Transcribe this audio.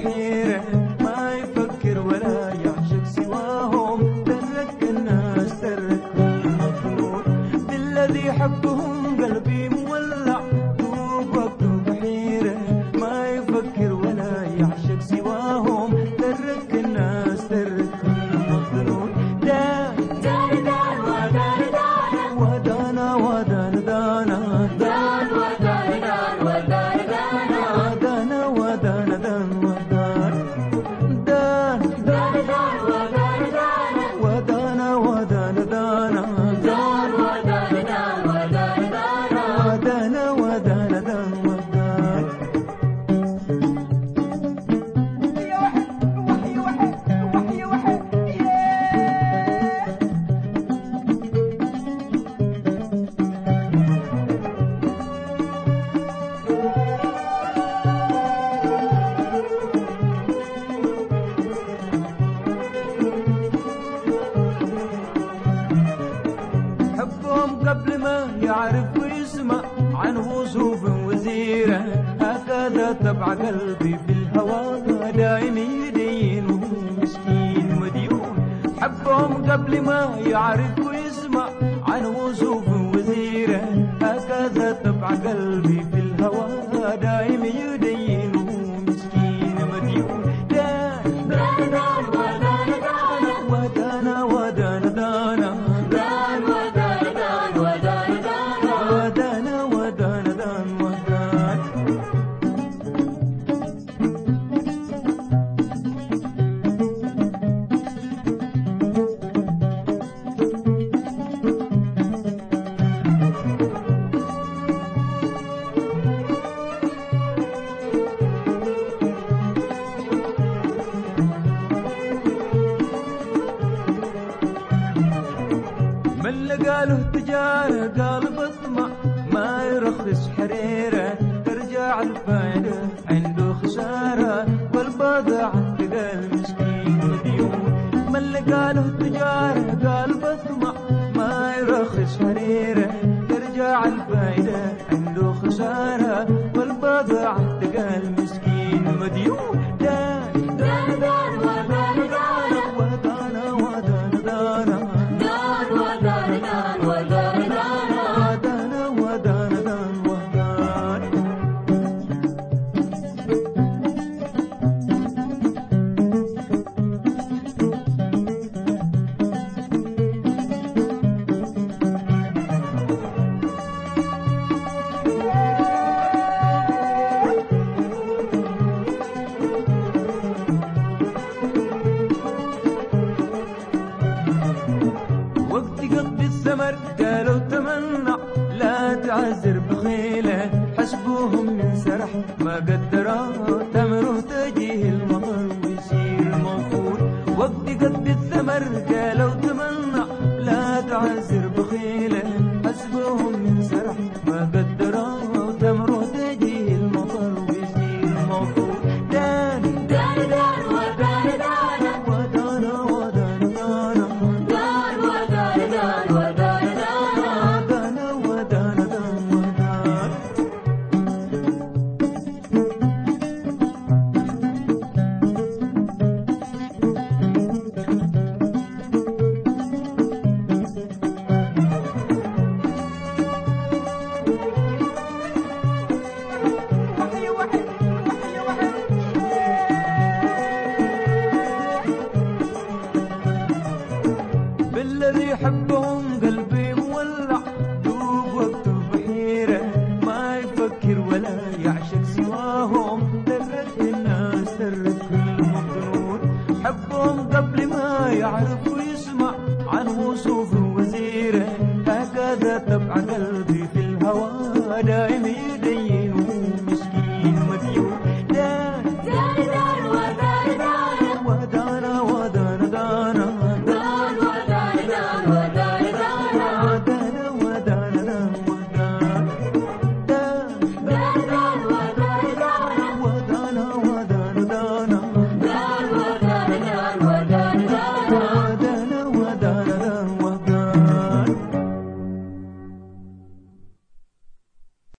Yeah. قلبي في الهوى دايم يدين وهو مسكين مديون. حبهم قبل ما يعرف ويسمع عن وصوف وزيرة هكذا تبع قلبي في الهوى دايم يدين من لقى له تجارة قال بطمع ما يرخص حريرة. ترجع الفائدة عنده خسارة والبضع تلقى المسكين مديون من لقى له تجارة قال بطمع ما يرخص حريرة. ترجع الفائدة عنده خسارة والبضع تلقى المسكين مديون وقت قضي الثمر قالوا تمنع لا تعذر بخيله. حسبوهم من سرح ما قدروا تمره تجيه المطر ويصير موفور وقت قضي الثمر قالوا I've